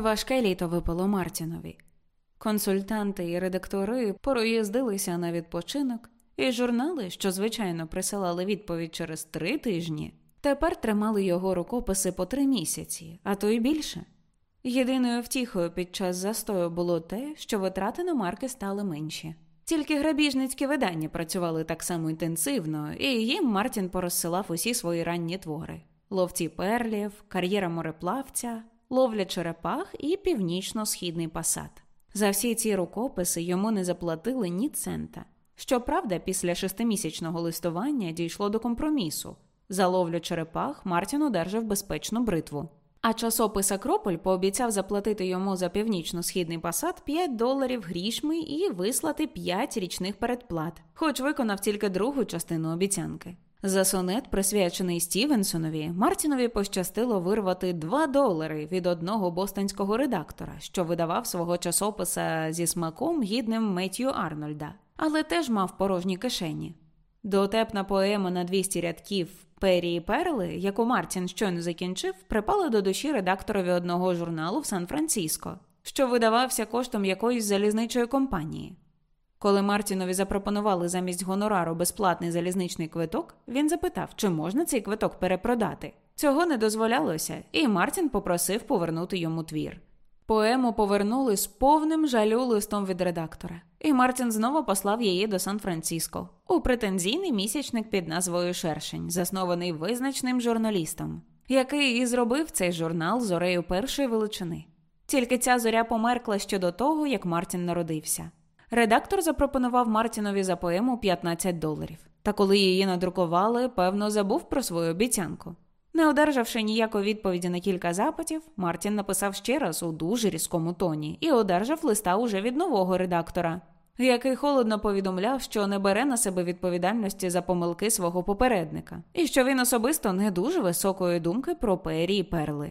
Важке літо випало Мартінові. Консультанти і редактори проїздилися на відпочинок, і журнали, що звичайно присилали відповідь через три тижні, тепер тримали його рукописи по три місяці, а то й більше. Єдиною втіхою під час застою було те, що витрати на марки стали менші. Тільки грабіжницькі видання працювали так само інтенсивно, і їм Мартін порозсилав усі свої ранні твори: ловці перлів, кар'єра мореплавця, ловля черепах і північно-східний пасад. За всі ці рукописи йому не заплатили ні цента. Щоправда, після шестимісячного листування дійшло до компромісу. За ловлю черепах Мартін одержав безпечну бритву. А часопис Акрополь пообіцяв заплатити йому за північно-східний пасад 5 доларів грішми і вислати 5 річних передплат, хоч виконав тільки другу частину обіцянки. За сонет, присвячений Стівенсонові, Мартінові пощастило вирвати 2 долари від одного бостонського редактора, що видавав свого часописа зі смаком гідним Меттью Арнольда, але теж мав порожні кишені. Дотепна поема на 200 рядків Пері і Перли, яку Мартін щойно закінчив, припала до душі редакторові одного журналу в Сан-Франциско, що видавався коштом якоїсь залізничої компанії. Коли Мартінові запропонували замість гонорару безплатний залізничний квиток, він запитав, чи можна цей квиток перепродати. Цього не дозволялося, і Мартін попросив повернути йому твір. Поему повернули з повним жалю листом від редактора, і Мартін знову послав її до Сан-Франциско у претензійний місячник під назвою Шершень, заснований визначним журналістом, який і зробив цей журнал зорею першої величини. Тільки ця зоря померкла ще до того, як Мартін народився. Редактор запропонував Мартінові за поему 15 доларів. Та коли її надрукували, певно, забув про свою обіцянку. Не одержавши ніякої відповіді на кілька запитів, Мартін написав ще раз у дуже різкому тоні і одержав листа уже від нового редактора, який холодно повідомляв, що не бере на себе відповідальності за помилки свого попередника, і що він особисто не дуже високої думки про пері і перли.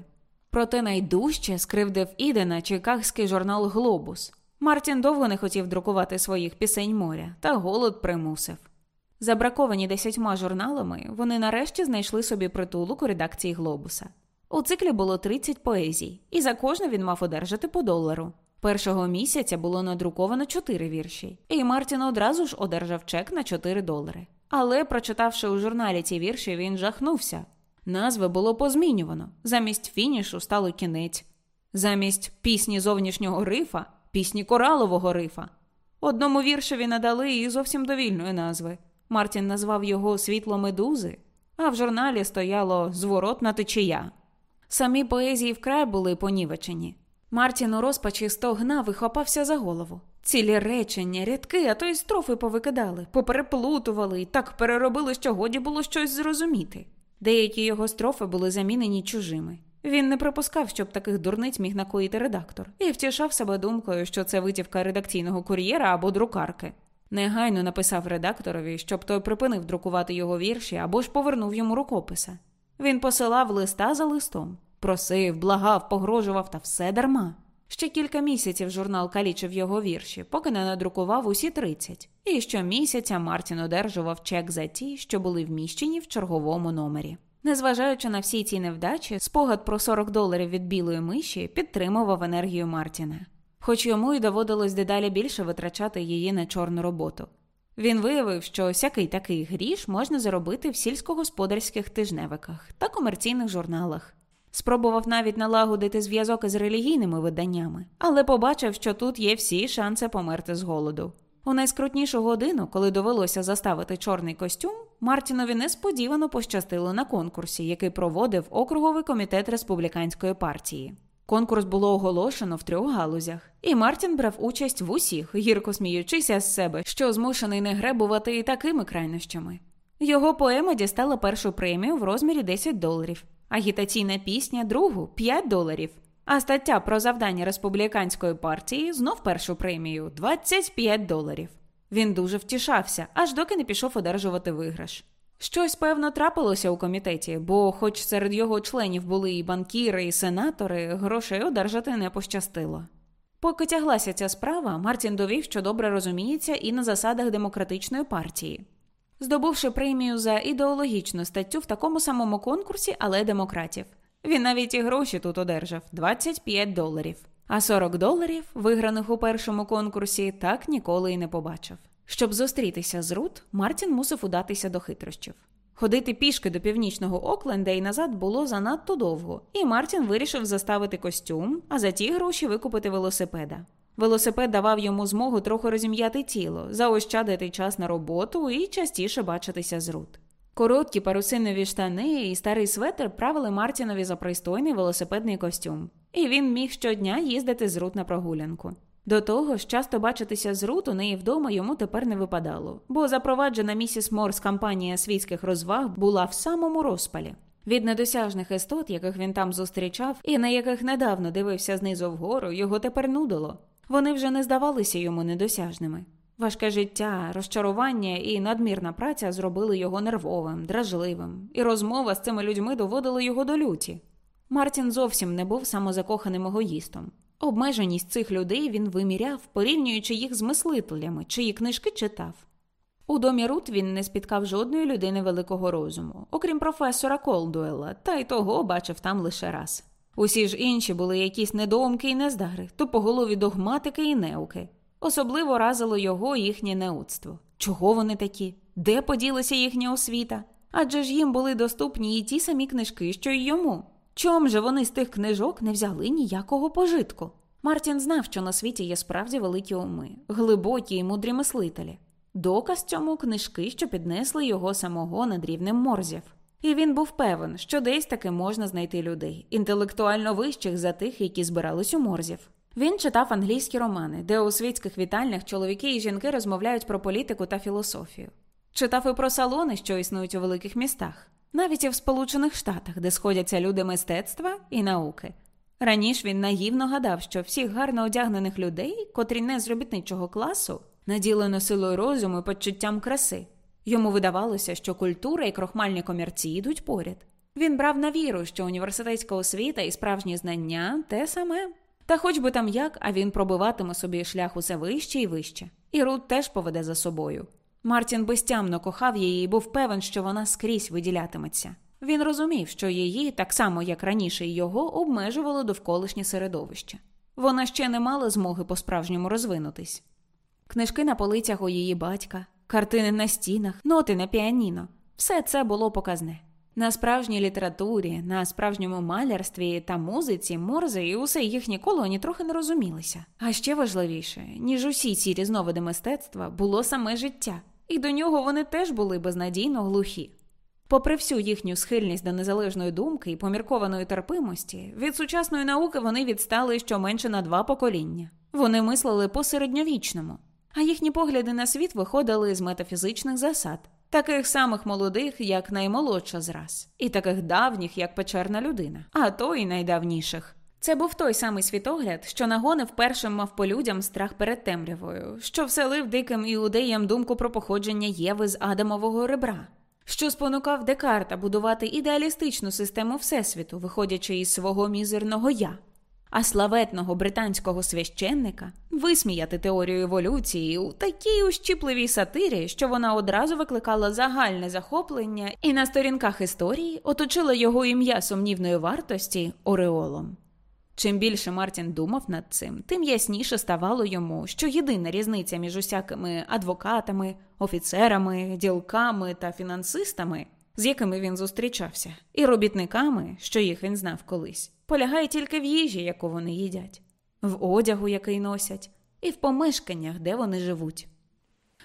Проте найдужче скривдив Ідена чикагський журнал Глобус. Мартін довго не хотів друкувати своїх пісень моря, та голод примусив. Забраковані десятьма журналами, вони нарешті знайшли собі притулок у редакції Глобуса. У циклі було 30 поезій, і за кожну він мав одержати по долару. Першого місяця було надруковано 4 вірші, і Мартін одразу ж одержав чек на 4 долари. Але, прочитавши у журналі ці вірші, він жахнувся. Назви було позмінювано. Замість фінішу стало кінець, замість пісні зовнішнього рифа пісні коралового рифа. Одному віршеві надали і зовсім довільної назви. Мартін назвав його світло медузи, а в журналі стояло зворотна течія. Самі поезії вкрай були понівечені. Мартін у розпачі стогнав і хапався за голову. Цілі речення, рядки, а то й строфи повикидали, попереплутували і так переробили, що годі було щось зрозуміти. Деякі його строфи були замінені чужими. Він не припускав, щоб таких дурниць міг накоїти редактор, і втішав себе думкою, що це витівка редакційного кур'єра або друкарки. Негайно написав редакторові, щоб той припинив друкувати його вірші або ж повернув йому рукописа. Він посилав листа за листом, просив, благав, погрожував та все дарма. Ще кілька місяців журнал калічив його вірші, поки не надрукував усі 30. І щомісяця Мартін одержував чек за ті, що були вміщені в черговому номері. Незважаючи на всі ці невдачі, спогад про 40 доларів від білої миші підтримував енергію Мартіна, хоч йому й доводилось дедалі більше витрачати її на чорну роботу. Він виявив, що всякий такий гріш можна заробити в сільськогосподарських тижневиках та комерційних журналах. Спробував навіть налагодити зв'язок із релігійними виданнями, але побачив, що тут є всі шанси померти з голоду. У найскрутнішу годину, коли довелося заставити чорний костюм, Мартінові несподівано пощастило на конкурсі, який проводив округовий комітет республіканської партії. Конкурс було оголошено в трьох галузях, і Мартін брав участь в усіх, гірко сміючися з себе, що змушений не гребувати і такими крайнощами. Його поема дістала першу премію в розмірі 10 доларів, агітаційна пісня другу 5 доларів. А стаття про завдання республіканської партії знов першу премію 25 доларів. Він дуже втішався, аж доки не пішов одержувати виграш. Щось, певно, трапилося у комітеті, бо, хоч серед його членів були і банкіри, і сенатори, грошей одержати не пощастило. Поки тяглася ця справа, Мартін довів, що добре розуміється і на засадах демократичної партії, здобувши премію за ідеологічну статтю в такому самому конкурсі, але демократів. Він навіть і гроші тут одержав 25 доларів, а 40 доларів, виграних у першому конкурсі, так ніколи й не побачив. Щоб зустрітися з Рут, Мартін мусив удатися до хитрощів. Ходити пішки до північного Окленда і назад було занадто довго, і Мартін вирішив заставити костюм, а за ті гроші викупити велосипеда. Велосипед давав йому змогу трохи розім'яти тіло, заощадити час на роботу і частіше бачитися з Рут. Короткі парусинові штани і старий светр правили Мартінові за пристойний велосипедний костюм, і він міг щодня їздити з Рут на прогулянку. До того ж, часто бачитися з Рут у неї вдома йому тепер не випадало, бо запроваджена місіс Морс кампанія світських розваг була в самому розпалі. Від недосяжних істот, яких він там зустрічав, і на яких недавно дивився знизу вгору, його тепер нудило. Вони вже не здавалися йому недосяжними. Важке життя, розчарування і надмірна праця зробили його нервовим, дражливим, і розмова з цими людьми доводила його до люті. Мартін зовсім не був самозакоханим егоїстом. Обмеженість цих людей він виміряв, порівнюючи їх з мислителями, чиї книжки читав. У домі Рут він не спіткав жодної людини великого розуму, окрім професора Колдуела, та й того бачив там лише раз. Усі ж інші були якісь недоумки і нездари, тупоголові догматики і неуки. Особливо разило його їхнє неудство. Чого вони такі? Де поділася їхня освіта? Адже ж їм були доступні і ті самі книжки, що й йому. Чом же вони з тих книжок не взяли ніякого пожитку? Мартін знав, що на світі є справді великі уми, глибокі і мудрі мислителі. Доказ цьому книжки, що піднесли його самого над рівнем морзів. І він був певен, що десь таки можна знайти людей, інтелектуально вищих за тих, які збирались у морзів. Він читав англійські романи, де у світських вітальнях чоловіки і жінки розмовляють про політику та філософію. Читав і про салони, що існують у великих містах, навіть і в Сполучених Штатах, де сходяться люди мистецтва і науки. Раніше він наївно гадав, що всіх гарно одягнених людей, котрі не з робітничого класу, наділено силою розуму і почуттям краси. Йому видавалося, що культура і крохмальні комірці йдуть поряд. Він брав на віру, що університетська освіта і справжні знання те саме. Та хоч би там як, а він пробиватиме собі шлях усе вище і вище. І Рут теж поведе за собою. Мартін безтямно кохав її і був певен, що вона скрізь виділятиметься. Він розумів, що її, так само як раніше його, обмежувало довколишнє середовище. Вона ще не мала змоги по-справжньому розвинутись. Книжки на полицях у її батька, картини на стінах, ноти на піаніно все це було показне. На справжній літературі, на справжньому малярстві та музиці Морзе і усе їхні колоні трохи не розумілися. А ще важливіше, ніж усі ці різновиди мистецтва, було саме життя, і до нього вони теж були безнадійно глухі. Попри всю їхню схильність до незалежної думки і поміркованої терпимості, від сучасної науки вони відстали щоменше на два покоління. Вони мислили по середньовічному, а їхні погляди на світ виходили з метафізичних засад таких самих молодих, як наймолодша зраз, і таких давніх, як печерна людина, а то й найдавніших. Це був той самий світогляд, що нагонив першим мав по людям страх перед темрявою, що вселив диким іудеям думку про походження Єви з Адамового ребра, що спонукав Декарта будувати ідеалістичну систему Всесвіту, виходячи із свого мізерного я а славетного британського священника висміяти теорію еволюції у такій ущіпливій сатирі, що вона одразу викликала загальне захоплення і на сторінках історії оточила його ім'я сумнівної вартості Ореолом. Чим більше Мартін думав над цим, тим ясніше ставало йому, що єдина різниця між усякими адвокатами, офіцерами, ділками та фінансистами, з якими він зустрічався, і робітниками, що їх він знав колись, полягає тільки в їжі, яку вони їдять, в одягу, який носять, і в помешканнях, де вони живуть.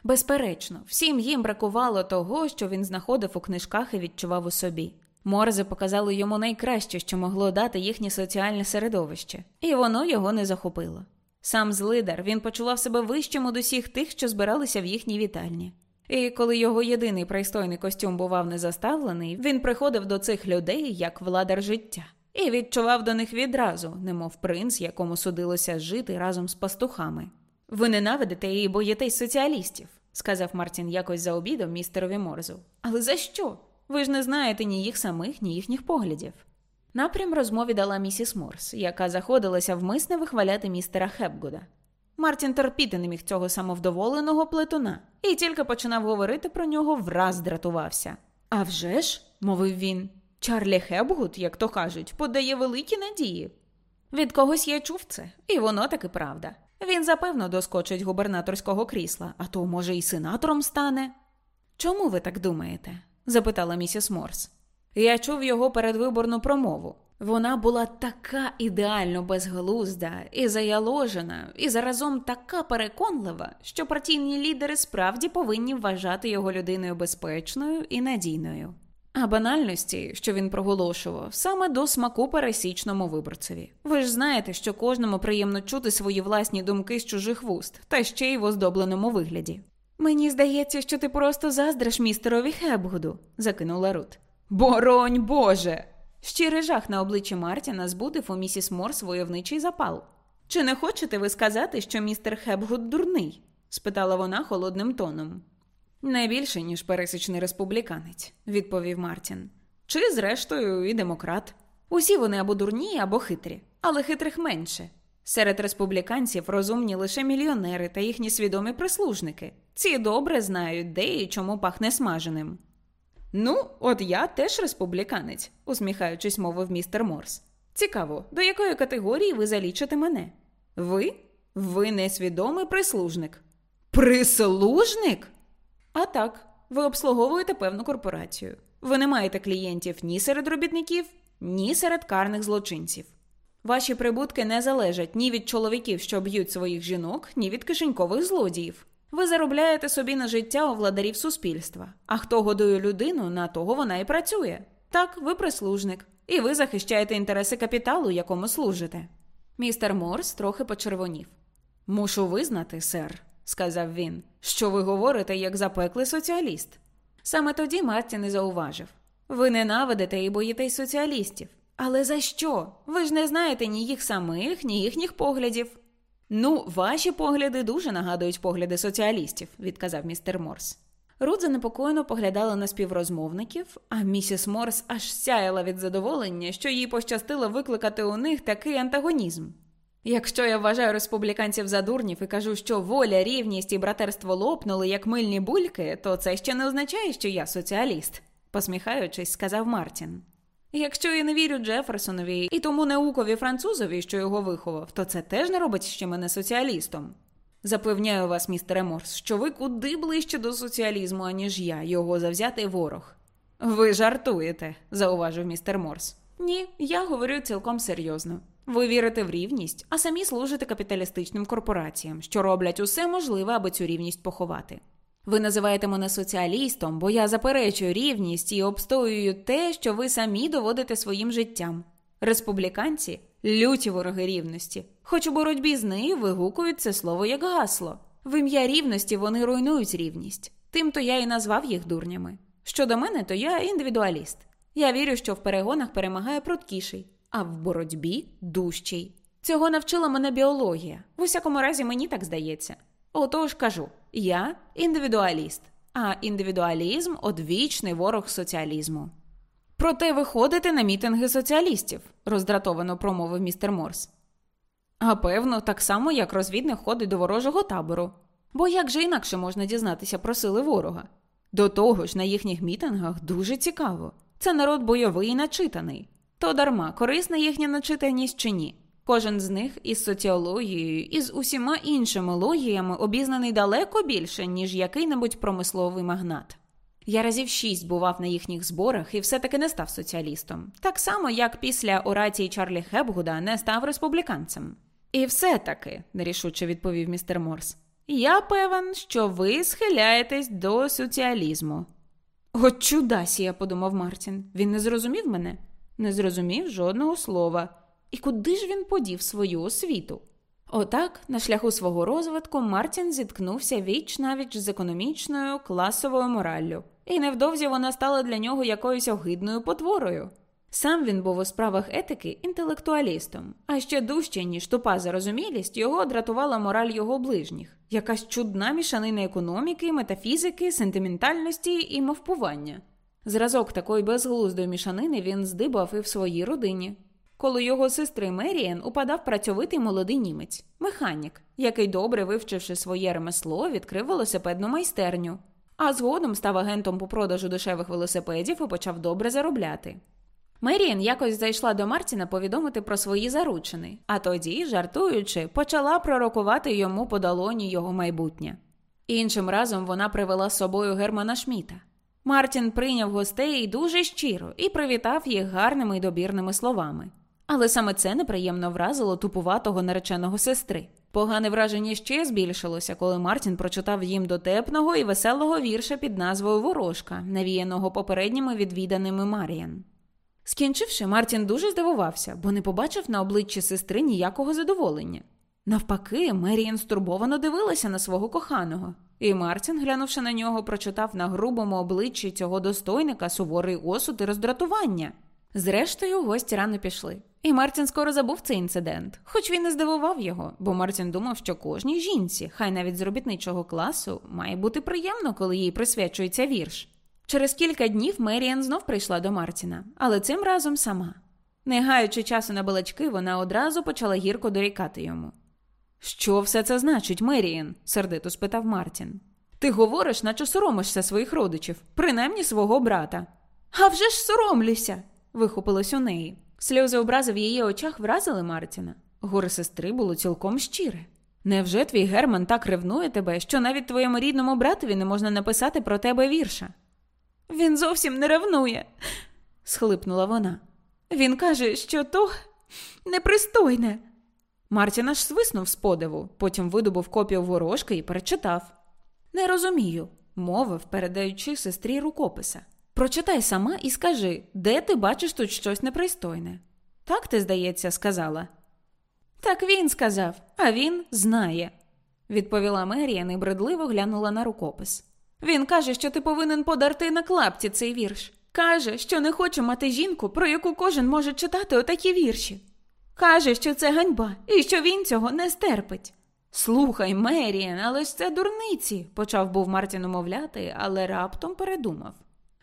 Безперечно, всім їм бракувало того, що він знаходив у книжках і відчував у собі. Морзе показали йому найкраще, що могло дати їхнє соціальне середовище, і воно його не захопило. Сам злидар він почував себе вищим од усіх тих, що збиралися в їхній вітальні. І коли його єдиний пристойний костюм бував не заставлений, він приходив до цих людей як владар життя. і відчував до них відразу, немов принц, якому судилося жити разом з пастухами. Ви ненавидите і боїтесь соціалістів, сказав Мартін якось за обідом містерові Морзу. Але за що? Ви ж не знаєте ні їх самих, ні їхніх поглядів. Напрям розмові дала місіс Морс, яка заходилася вмисне вихваляти містера Хепгуда. Мартін терпіти не міг цього самовдоволеного пледуна і тільки починав говорити про нього, враз дратувався. «А вже ж», – мовив він, Чарлі Хепгуд, як то кажуть, подає великі надії. Від когось я чув це, і воно таки правда. Він запевно доскочить губернаторського крісла, а то, може, і сенатором стане. Чому ви так думаєте? запитала місіс Морс. Я чув його передвиборну промову. Вона була така ідеально безглузда і заяложена, і заразом така переконлива, що партійні лідери справді повинні вважати його людиною безпечною і надійною. А банальності, що він проголошував, саме до смаку пересічному виборцеві. Ви ж знаєте, що кожному приємно чути свої власні думки з чужих вуст, та ще й в оздобленому вигляді. Мені здається, що ти просто заздриш містерові Хебгуду, закинула Рут. Боронь Боже! Щирий жах на обличчі Мартіна збудив у місіс Морс войовничий запал. Чи не хочете ви сказати, що містер Хебгуд дурний? спитала вона холодним тоном. Не більше, ніж пересічний республіканець, відповів Мартін. Чи, зрештою, і демократ. Усі вони або дурні, або хитрі, але хитрих менше. Серед республіканців розумні лише мільйонери та їхні свідомі прислужники. Ці добре знають, де і чому пахне смаженим. Ну, от я теж республіканець, усміхаючись, мовив містер Морс. Цікаво, до якої категорії ви залічите мене? Ви? Ви несвідомий прислужник. Прислужник? А так, ви обслуговуєте певну корпорацію. Ви не маєте клієнтів ні серед робітників, ні серед карних злочинців. Ваші прибутки не залежать ні від чоловіків, що б'ють своїх жінок, ні від кишенькових злодіїв. Ви заробляєте собі на життя у владарів суспільства, а хто годує людину, на того вона і працює. Так, ви прислужник, і ви захищаєте інтереси капіталу, якому служите. Містер Морс трохи почервонів. Мушу визнати, сер, сказав він, що ви говорите як запеклий соціаліст. Саме тоді Мартін і зауважив ви ненавидите і боїтесь соціалістів. Але за що? Ви ж не знаєте ні їх самих, ні їхніх поглядів. Ну, ваші погляди дуже нагадують погляди соціалістів, відказав містер Морс. Рут занепокоєно поглядала на співрозмовників, а місіс Морс аж сяяла від задоволення, що їй пощастило викликати у них такий антагонізм. Якщо я вважаю республіканців за дурнів і кажу, що воля, рівність і братерство лопнули як мильні бульки, то це ще не означає, що я соціаліст, посміхаючись, сказав Мартін. Якщо я не вірю Джеферсонові і тому наукові французові, що його виховав, то це теж не робить ще мене соціалістом. Запевняю вас, містере Морс, що ви куди ближче до соціалізму, аніж я, його завзятий ворог. Ви жартуєте, зауважив містер Морс. Ні, я говорю цілком серйозно. Ви вірите в рівність, а самі служите капіталістичним корпораціям, що роблять усе можливе, аби цю рівність поховати. Ви називаєте мене соціалістом, бо я заперечую рівність і обстоюю те, що ви самі доводите своїм життям. Республіканці люті вороги рівності, хоч у боротьбі з нею вигукують це слово як гасло. В ім'я рівності вони руйнують рівність. Тим-то я і назвав їх дурнями. Щодо мене, то я індивідуаліст. Я вірю, що в перегонах перемагає пруткіший, а в боротьбі дужчий. Цього навчила мене біологія. В усякому разі, мені так здається. Отож кажу, я індивідуаліст, а індивідуалізм одвічний ворог соціалізму. Проте ви ходите на мітинги соціалістів, роздратовано промовив містер Морс. А певно, так само, як розвідник ходить до ворожого табору. Бо як же інакше можна дізнатися про сили ворога? До того ж, на їхніх мітингах дуже цікаво. Це народ бойовий і начитаний. То дарма корисна їхня начитаність чи ні. Кожен з них із соціологією і з усіма іншими логіями обізнаний далеко більше, ніж який-небудь промисловий магнат. Я разів шість бував на їхніх зборах і все-таки не став соціалістом, так само, як після орації Чарлі Хепгуда не став республіканцем. І все-таки, нерішуче відповів містер Морс, я певен, що ви схиляєтесь до соціалізму. От чудасія, подумав Мартін. Він не зрозумів мене, не зрозумів жодного слова. І куди ж він подів свою освіту? Отак, на шляху свого розвитку, Мартін зіткнувся віч навіч з економічною класовою мораллю, і невдовзі вона стала для нього якоюсь огидною потворою. Сам він був у справах етики інтелектуалістом, а ще дужче, ніж тупа зарозумілість, його дратувала мораль його ближніх, якась чудна мішанина економіки, метафізики, сентиментальності і мовпування. Зразок такої безглуздої мішанини він здибав і в своїй родині. Коло його сестри Меріен упадав працьовитий молодий німець, механік, який, добре вивчивши своє ремесло, відкрив велосипедну майстерню, а згодом став агентом по продажу дешевих велосипедів і почав добре заробляти. Меріан якось зайшла до Мартіна повідомити про свої заручини, а тоді, жартуючи, почала пророкувати йому по долоні його майбутнє. Іншим разом вона привела з собою Германа Шміта. Мартін прийняв гостей дуже щиро і привітав їх гарними й добірними словами. Але саме це неприємно вразило тупуватого нареченого сестри. Погане враження ще збільшилося, коли Мартін прочитав їм дотепного і веселого вірша під назвою Ворожка, навіяного попередніми відвіданими Маріан. Скінчивши, Мартін дуже здивувався, бо не побачив на обличчі сестри ніякого задоволення. Навпаки, Меріан стурбовано дивилася на свого коханого, і Мартін, глянувши на нього, прочитав на грубому обличчі цього достойника суворий осуд і роздратування. Зрештою, гості рано пішли. І Мартін скоро забув цей інцидент, хоч він не здивував його, бо Мартін думав, що кожній жінці, хай навіть з робітничого класу, має бути приємно, коли їй присвячується вірш. Через кілька днів Меріан знов прийшла до Мартіна, але цим разом сама. Не гаючи часу на балачки, вона одразу почала гірко дорікати йому. Що все це значить, Меріан? сердито спитав Мартін. Ти говориш, наче соромишся своїх родичів, принаймні свого брата. «А вже ж соромлюся. Вихопилось у неї. Сльози образи в її очах вразили Мартіна. Горе сестри було цілком щире. Невже твій Герман так ревнує тебе, що навіть твоєму рідному братові не можна написати про тебе вірша? Він зовсім не ревнує, схлипнула вона. Він каже, що то непристойне. Мартін аж свиснув з подиву, потім видобув копію ворожки і перечитав. Не розумію, мовив, передаючи сестрі рукописа. Прочитай сама і скажи, де ти бачиш тут щось непристойне. Так ти, здається, сказала. Так він сказав, а він знає, відповіла Мерія і бредливо глянула на рукопис. Він каже, що ти повинен подарти на клапті цей вірш. Каже, що не хоче мати жінку, про яку кожен може читати отакі вірші. Каже, що це ганьба і що він цього не стерпить. Слухай, Меріан, але ж це дурниці, почав був Мартін умовляти, але раптом передумав.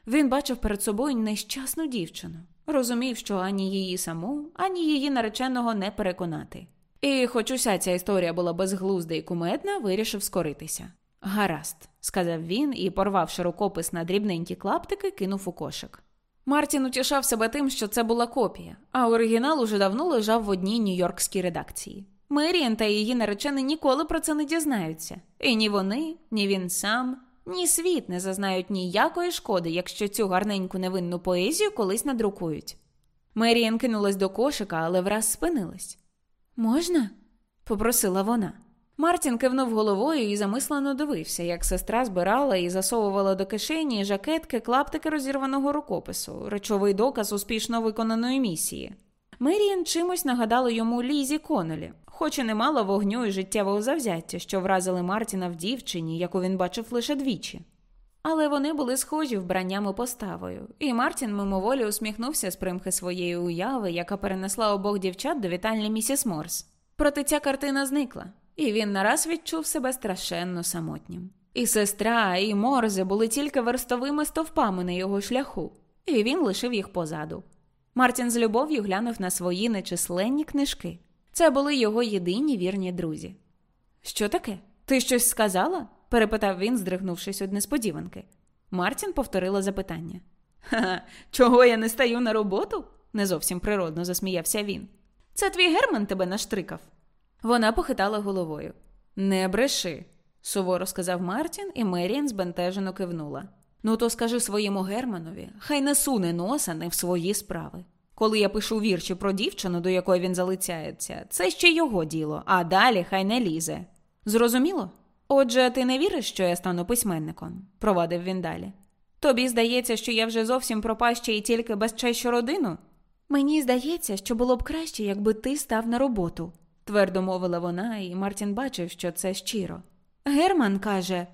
Він бачив перед собою нещасну дівчину, розумів, що ані її саму, ані її нареченого не переконати. І, хоч уся ця історія була безглузда і кумедна, вирішив скоритися. Гаразд, сказав він і, порвавши рукопис на дрібненькі клаптики, кинув у кошик. Мартін утішав себе тим, що це була копія, а оригінал уже давно лежав в одній нью-йоркській редакції. Меріан та її наречений ніколи про це не дізнаються. І ні вони, ні він сам, ні світ не зазнають ніякої шкоди, якщо цю гарненьку невинну поезію колись надрукують. Меріан кинулась до кошика, але враз спинилась. Можна? попросила вона. Мартін кивнув головою і замислено дивився, як сестра збирала і засовувала до кишені жакетки клаптики розірваного рукопису, речовий доказ успішно виконаної місії. Меріан чимось нагадала йому Лізі Конолі, хоч і не мала вогню і життєвого завзяття, що вразили Мартіна в дівчині, яку він бачив лише двічі. Але вони були схожі вбранням і поставою, і Мартін мимоволі усміхнувся з примхи своєї уяви, яка перенесла обох дівчат до вітальні місіс Морс. Проте ця картина зникла і він нараз відчув себе страшенно самотнім. І сестра, і морзе були тільки верстовими стовпами на його шляху, і він лишив їх позаду. Мартін з любов'ю глянув на свої нечисленні книжки. Це були його єдині вірні друзі. Що таке? Ти щось сказала? перепитав він, здригнувшись від несподіванки. Мартін повторила запитання. Ха, чого я не стаю на роботу? не зовсім природно засміявся він. Це твій Герман тебе наштрикав. Вона похитала головою. Не бреши, суворо сказав Мартін, і Меріан збентежено кивнула. Ну, то скажи своєму Германові, хай не суне носа не в свої справи. Коли я пишу вірші про дівчину, до якої він залицяється, це ще його діло, а далі хай не лізе. Зрозуміло? Отже, ти не віриш, що я стану письменником, провадив він далі. Тобі здається, що я вже зовсім пропаща і тільки безчещу родину? Мені здається, що було б краще, якби ти став на роботу, твердо мовила вона, і Мартін бачив, що це щиро. Герман каже,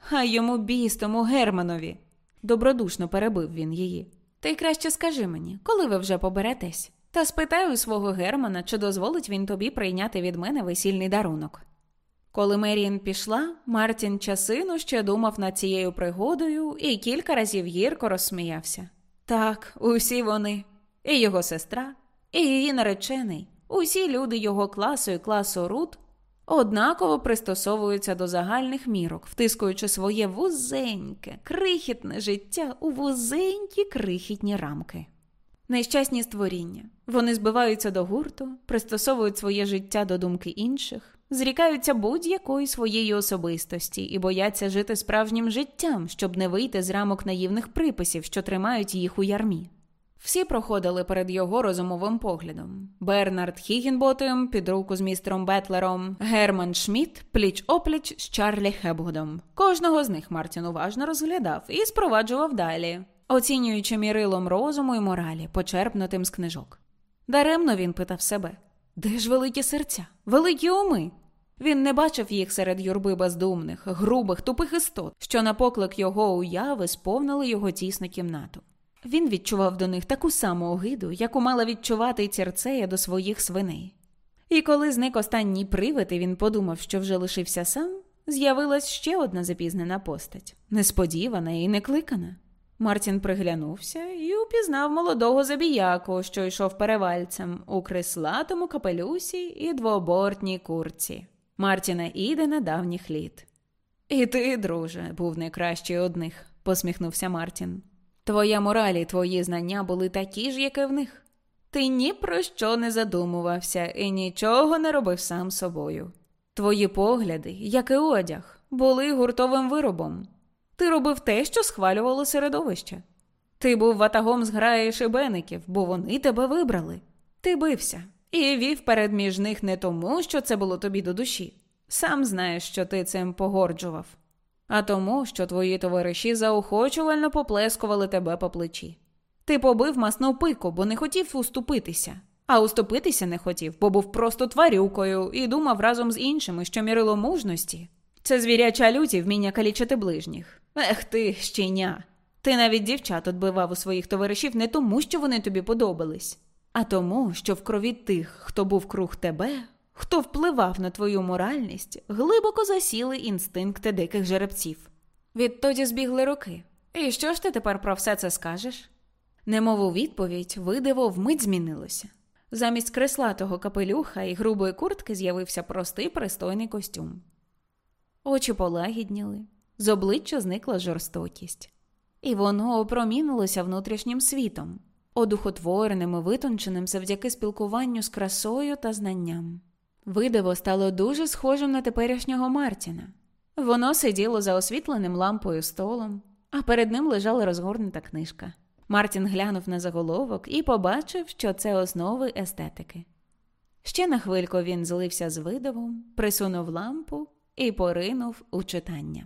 хай йому біс тому Германові. Добродушно перебив він її. Ти краще скажи мені, коли ви вже поберетесь? Та спитай у свого Германа, чи дозволить він тобі прийняти від мене весільний дарунок. Коли Мерін пішла, Мартін часину ще думав над цією пригодою і кілька разів гірко розсміявся. Так, усі вони, і його сестра, і її наречений, усі люди його класу і класу Рут однаково пристосовуються до загальних мірок, втискуючи своє вузеньке, крихітне життя у вузенькі крихітні рамки. Нещасні створіння. Вони збиваються до гурту, пристосовують своє життя до думки інших, зрікаються будь-якої своєї особистості і бояться жити справжнім життям, щоб не вийти з рамок наївних приписів, що тримають їх у ярмі. Всі проходили перед його розумовим поглядом: Бернард Хігінботем під руку з містером Бетлером, Герман Шмідт пліч опліч з Чарлі Хебгудом. Кожного з них Мартін уважно розглядав і спроваджував далі, оцінюючи мірилом розуму і моралі, почерпнутим з книжок. Даремно він питав себе: де ж великі серця, великі уми? Він не бачив їх серед юрби бездумних, грубих, тупих істот, що на поклик його уяви сповнили його тісну кімнату. Він відчував до них таку саму огиду, яку мала відчувати й церцея до своїх свиней. І коли зник останній привид, і він подумав, що вже лишився сам, з'явилась ще одна запізнена постать, несподівана і некликана. Мартін приглянувся і упізнав молодого забіяку, що йшов перевальцем у крислатому капелюсі і двобортній курці. Мартіна Ідена давніх літ. І ти, друже, був найкращий одних, посміхнувся Мартін. Твоя мораль і твої знання були такі ж, як і в них. Ти ні про що не задумувався і нічого не робив сам собою. Твої погляди, як і одяг, були гуртовим виробом. Ти робив те, що схвалювало середовище. Ти був ватагом з граї шибеників, бо вони тебе вибрали. Ти бився і вів перед між них не тому, що це було тобі до душі. Сам знаєш, що ти цим погорджував а тому, що твої товариші заохочувально поплескували тебе по плечі. Ти побив масну пику, бо не хотів уступитися, а уступитися не хотів, бо був просто тварюкою і думав разом з іншими, що мірило мужності. Це звіряча люті вміння калічити ближніх. Ех ти, щеня. Ти навіть дівчат отбивав у своїх товаришів не тому, що вони тобі подобались, а тому, що в крові тих, хто був круг тебе, хто впливав на твою моральність, глибоко засіли інстинкти диких жеребців. Відтоді збігли роки. І що ж ти тепер про все це скажеш? Немов у відповідь, видиво вмить змінилося. Замість креслатого капелюха і грубої куртки з'явився простий пристойний костюм. Очі полагідніли, з обличчя зникла жорстокість, і воно опромінилося внутрішнім світом, одухотвореним і витонченим завдяки спілкуванню з красою та знанням. Видиво стало дуже схожим на теперішнього Мартіна. Воно сиділо за освітленим лампою столом, а перед ним лежала розгорнута книжка. Мартін глянув на заголовок і побачив, що це основи естетики. Ще на хвильку він злився з видивом, присунув лампу і поринув у читання.